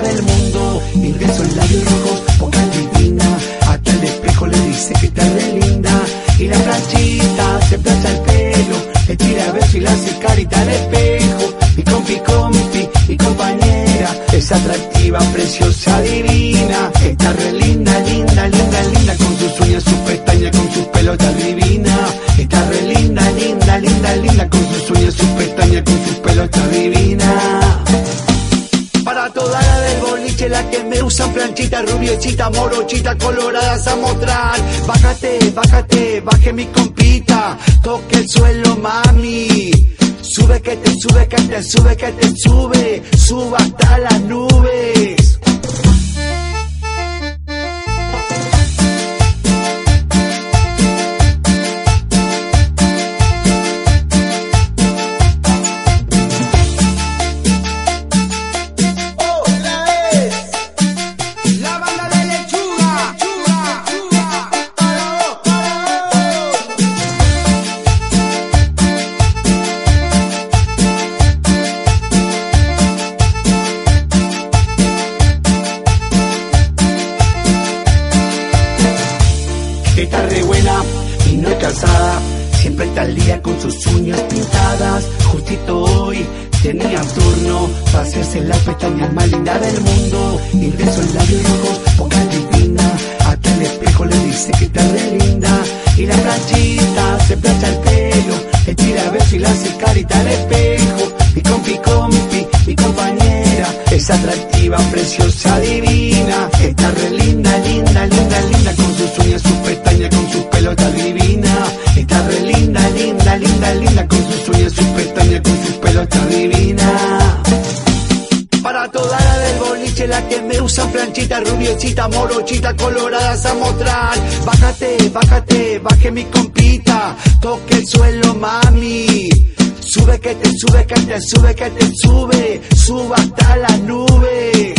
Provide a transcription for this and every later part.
del mundo, ingreso en la vida que te sube. la del boliche, la que me usan planchita, rubiecita, morochita, coloradas a mostrar. Bájate, bájate, baje mi compita, toque el suelo, mami. Sube que te sube, que te sube, que te sube, suba hasta la nube.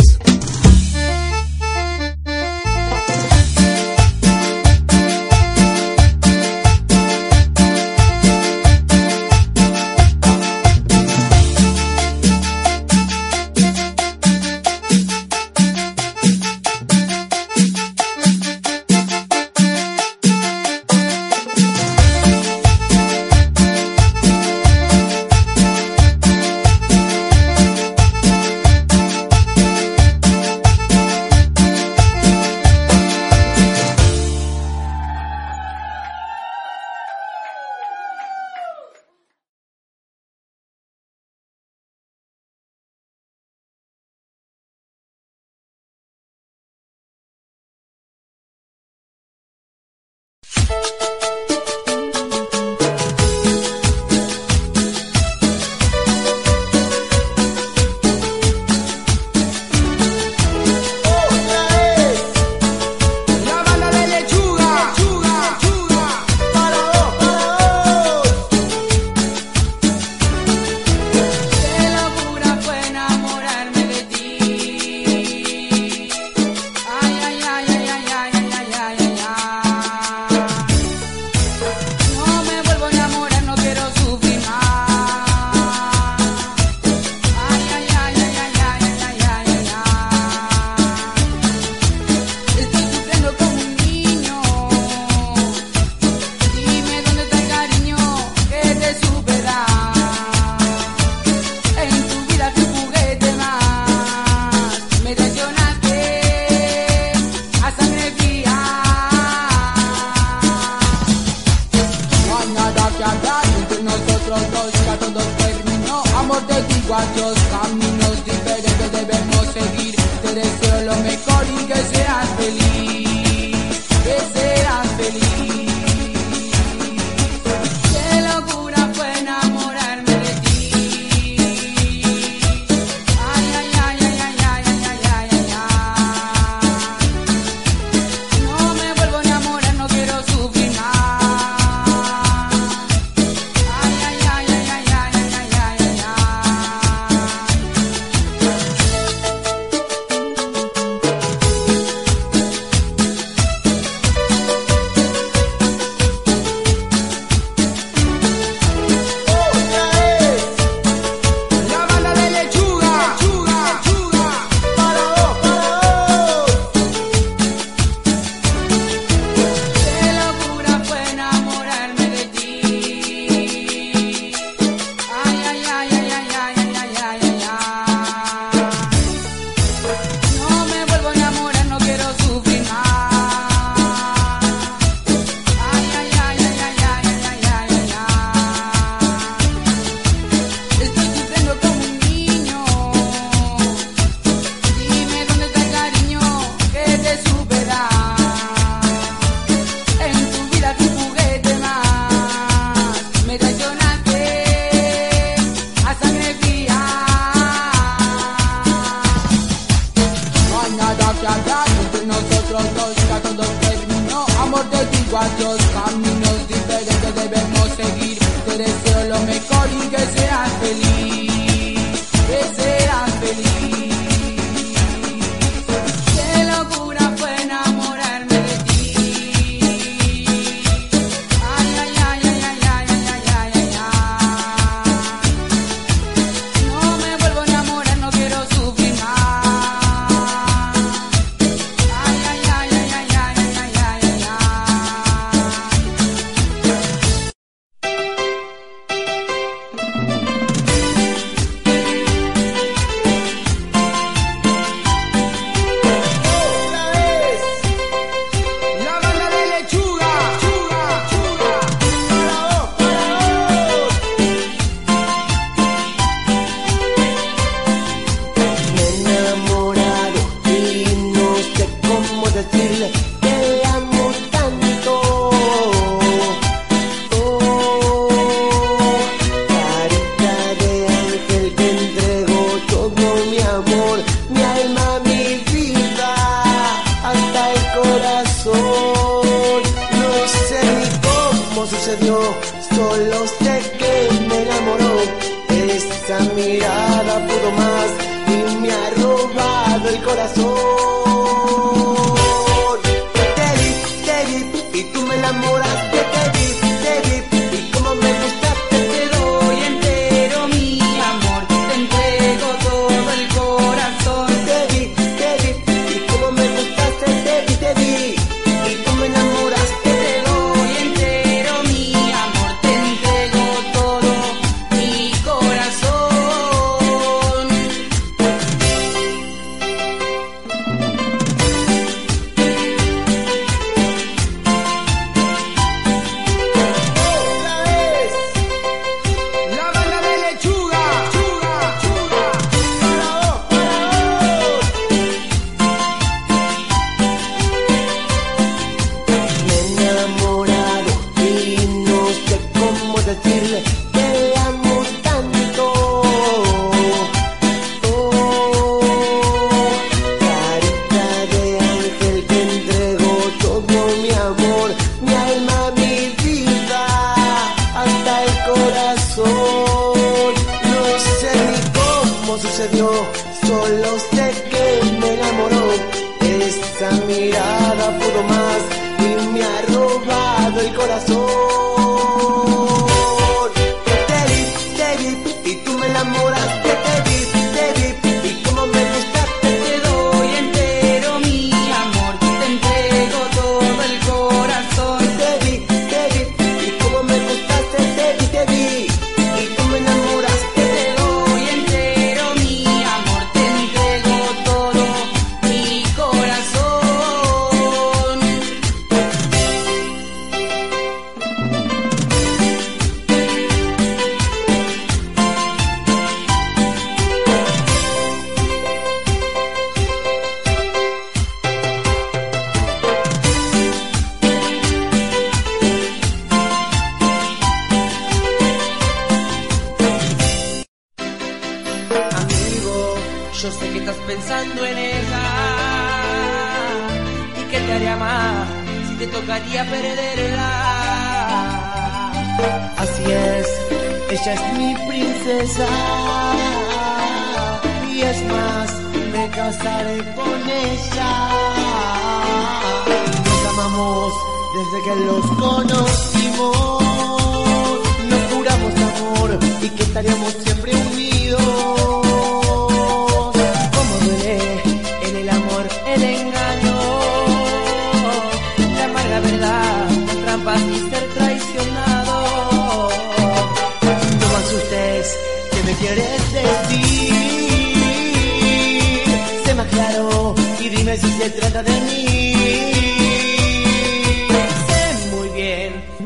de ti.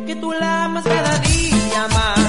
Que tú la amas cada día más,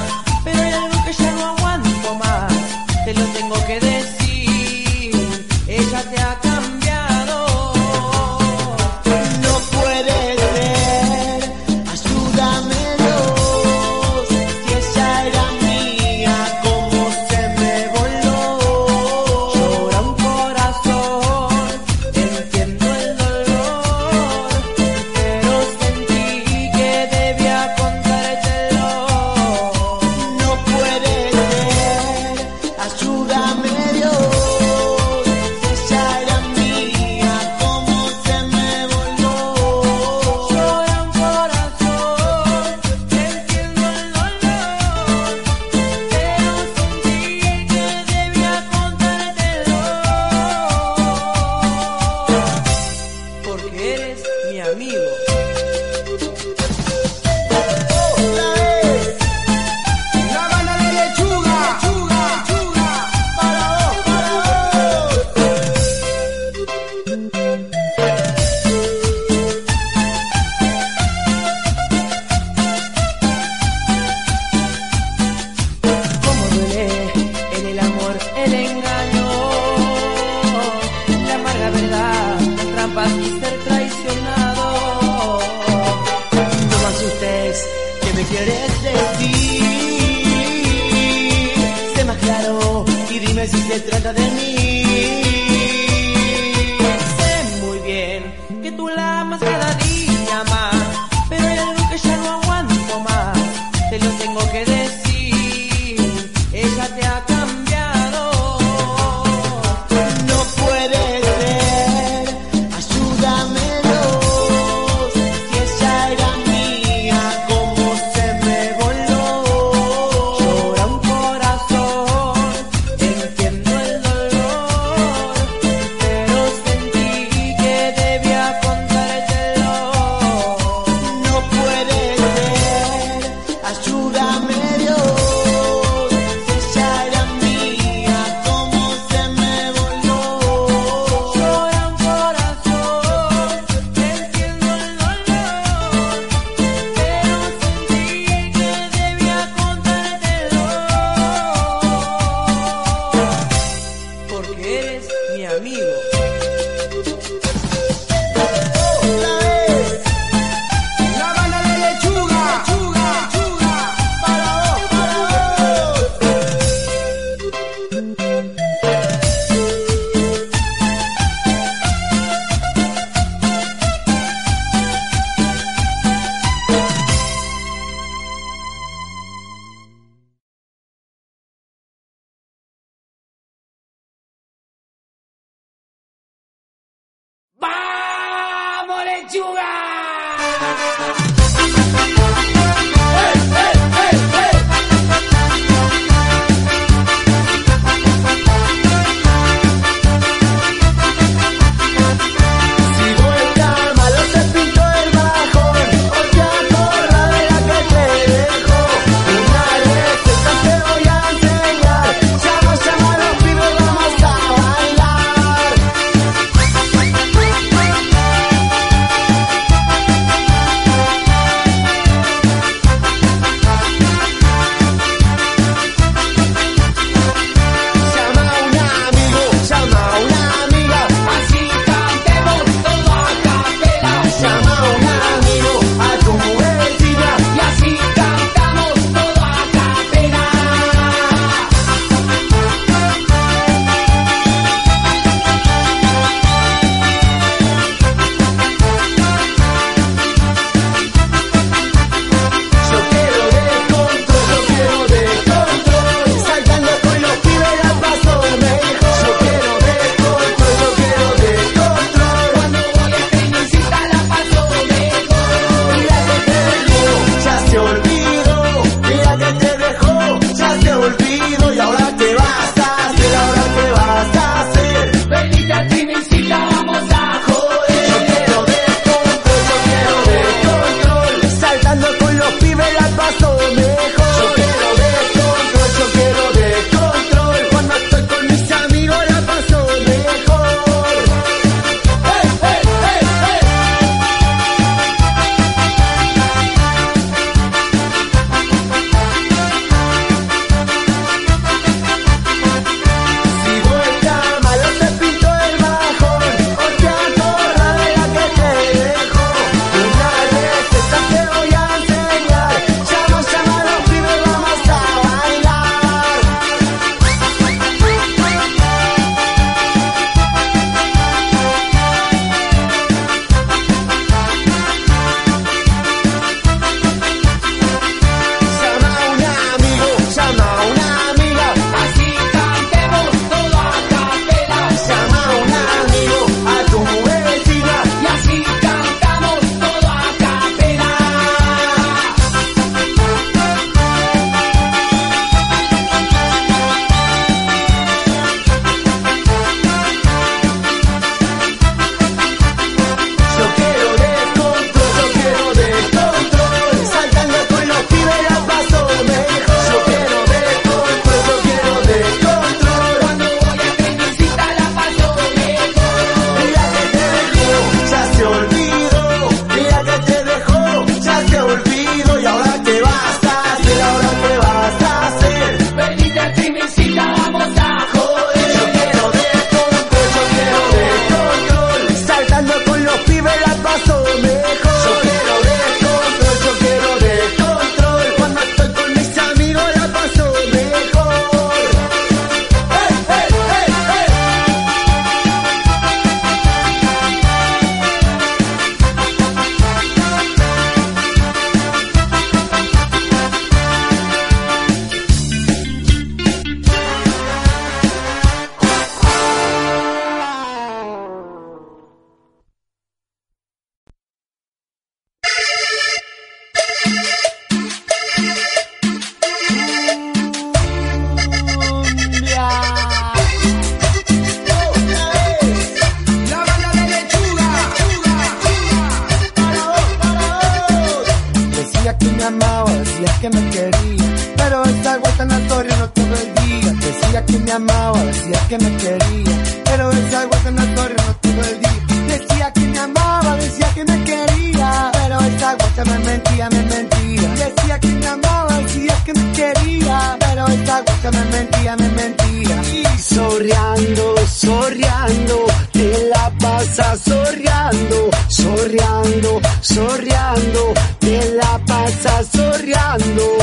que me amaba, decía que me quería, pero esa guata notoria no todo el día. Decía que me amaba, decía que me quería, pero esta guata me mentía, me mentía. Decía que me amaba, decía que me quería, pero esta guata me mentía, me mentía. Y sorreando, sorreando, te la pasas sorreando, sorreando, sorreando, te la pasas sorreando.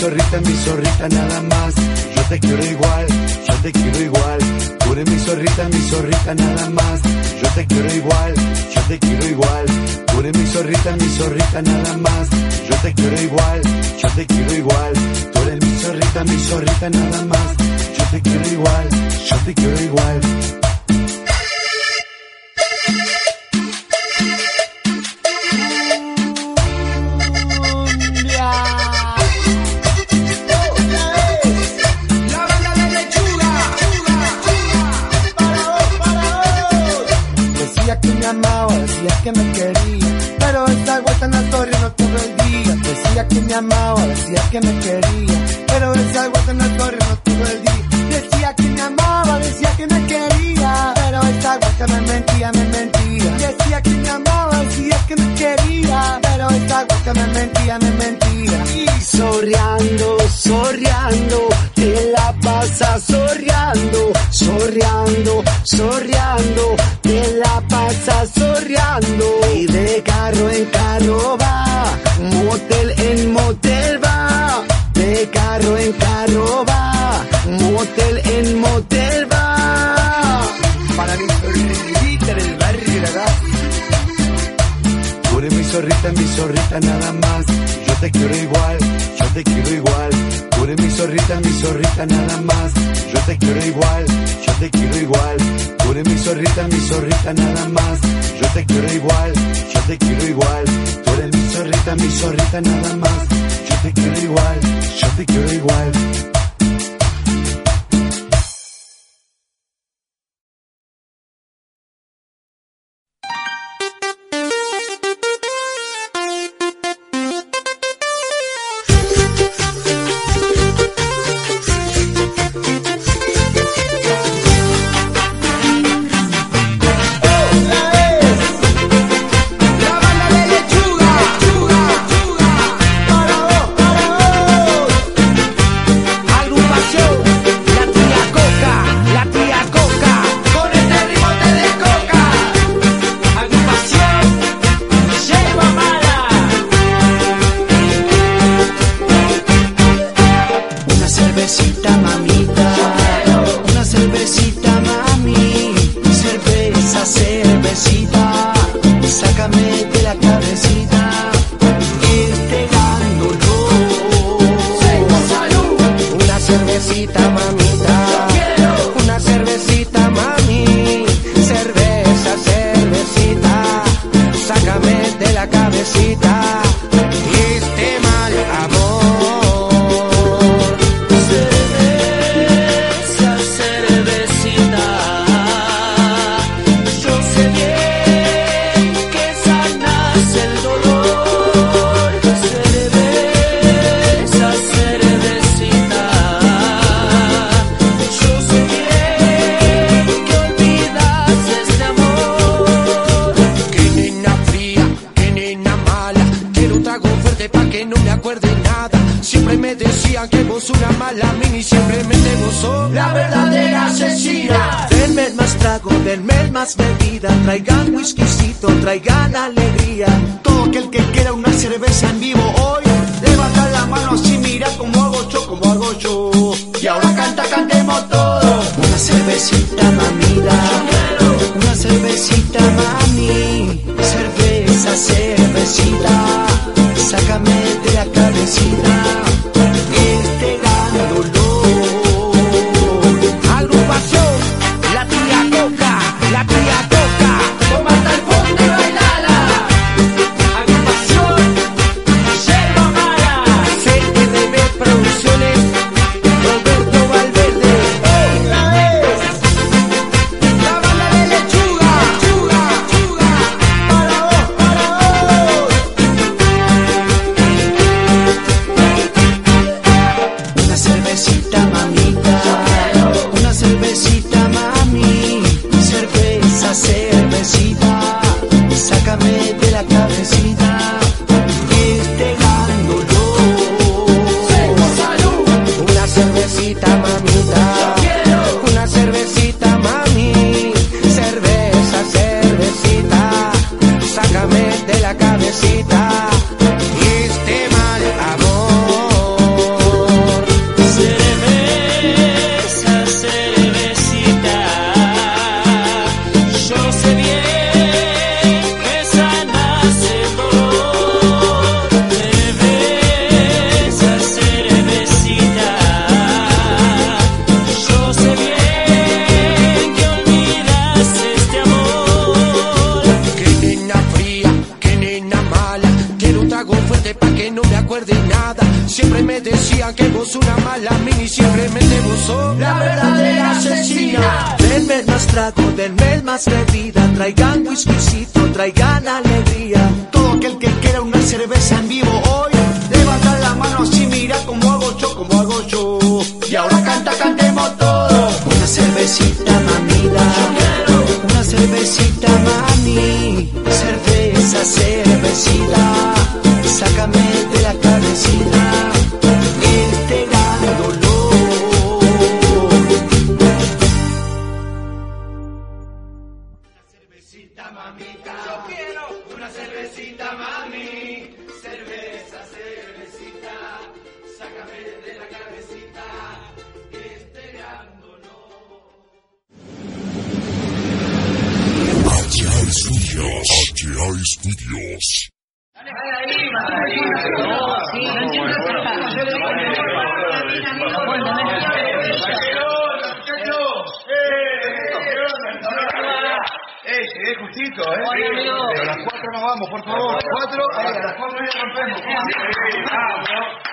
Zorrita, mi zorrita nada más. Yo te quiero igual, yo te quiero igual. Tú eres mi zorrita, mi zorrita nada más. Yo te quiero igual, yo te quiero igual. Tú eres mi zorrita, mi zorrita nada más. Yo te quiero igual, yo te quiero igual. Tú eres mi zorrita, mi zorrita nada más. Yo te quiero igual, yo te quiero igual. Zorrita, mi zorrita nada más. Yo te quiero igual, yo te quiero igual. Tú eres mi zorrita, mi zorrita nada más. Yo te quiero igual, yo te quiero igual. Tú eres mi zorrita, mi zorrita nada más. Yo te quiero igual, yo te quiero igual. Trago, denme más bebida, traigan whiskycito, traigan Studios. Eh, llegué justito, ¿eh? Pero a las cuatro no vamos, por favor. Cuatro, a las cuatro ya rompemos.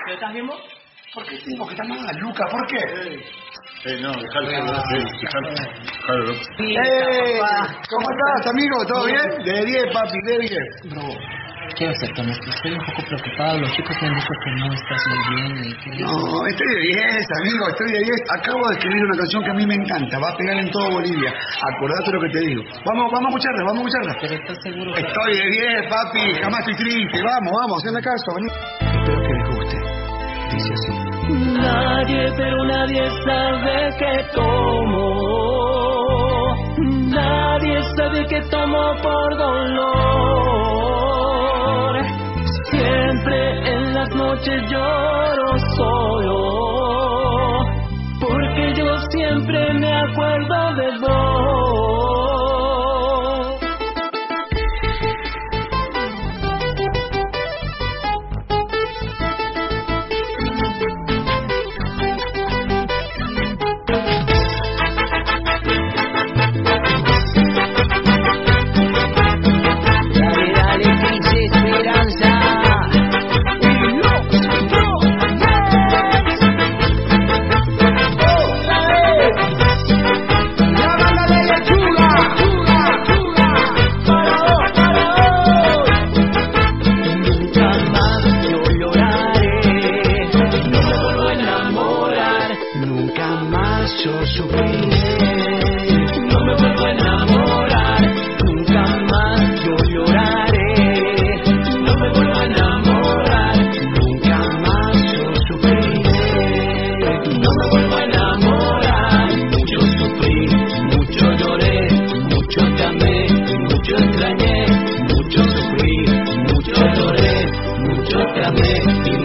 ¿Lo estás? ¿Por qué tengo que estar mal, Luca? ¿Por qué? Eh, no, dejalo, dejalo, dejalo. Eh, ¿Cómo estás, amigo? ¿Todo bien? De 10, papi, de 10. Bro, quiero ser honesto, estoy un poco preocupado. Los chicos me han dicho que no estás muy bien y que... No, estoy de 10, amigo, estoy de 10. Acabo de escribir una canción que a mí me encanta, va a pegar en todo Bolivia. Acordate lo que te digo. Vamos, vamos a escucharla, vamos a escucharla. Pero estás seguro que... Estoy de 10, papi, jamás estoy triste. Vamos, vamos, hazme caso, vení. Espero que les guste. Dice así. Nadie, pero nadie sabe que tomo. Nadie sabe que tomo por dolor. Siempre en las noches lloro Mírame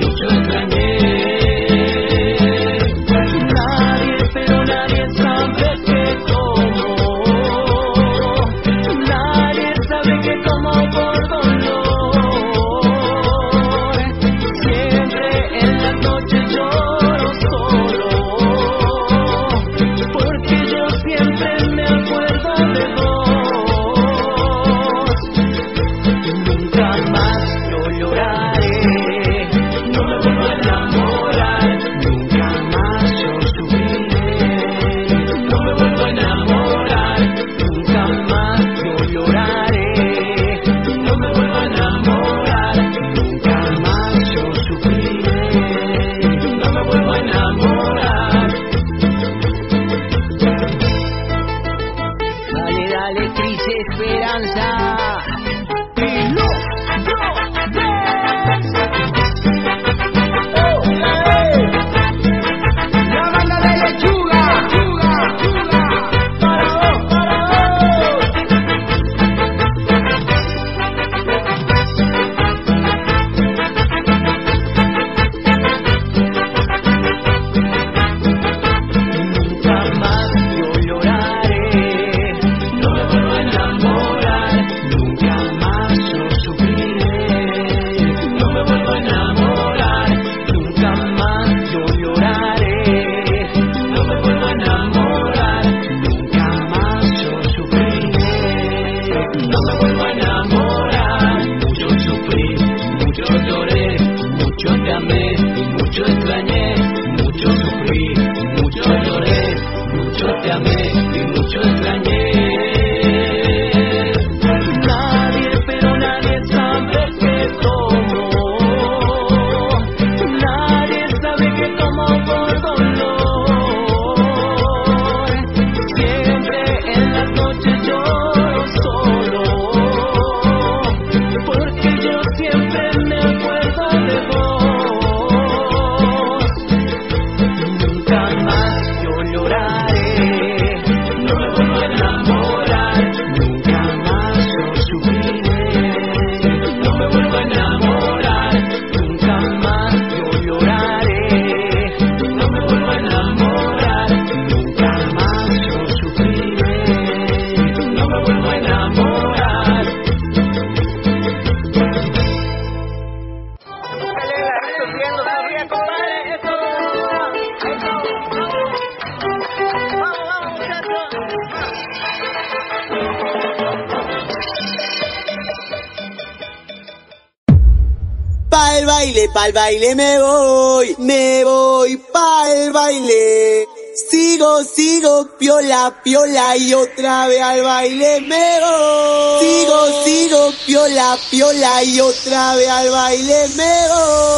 Pa'l baile me voy, me voy pa'l baile. Sigo, sigo, piola, piola y otra vez al baile me voy. Sigo, sigo, piola, piola y otra vez al baile me voy.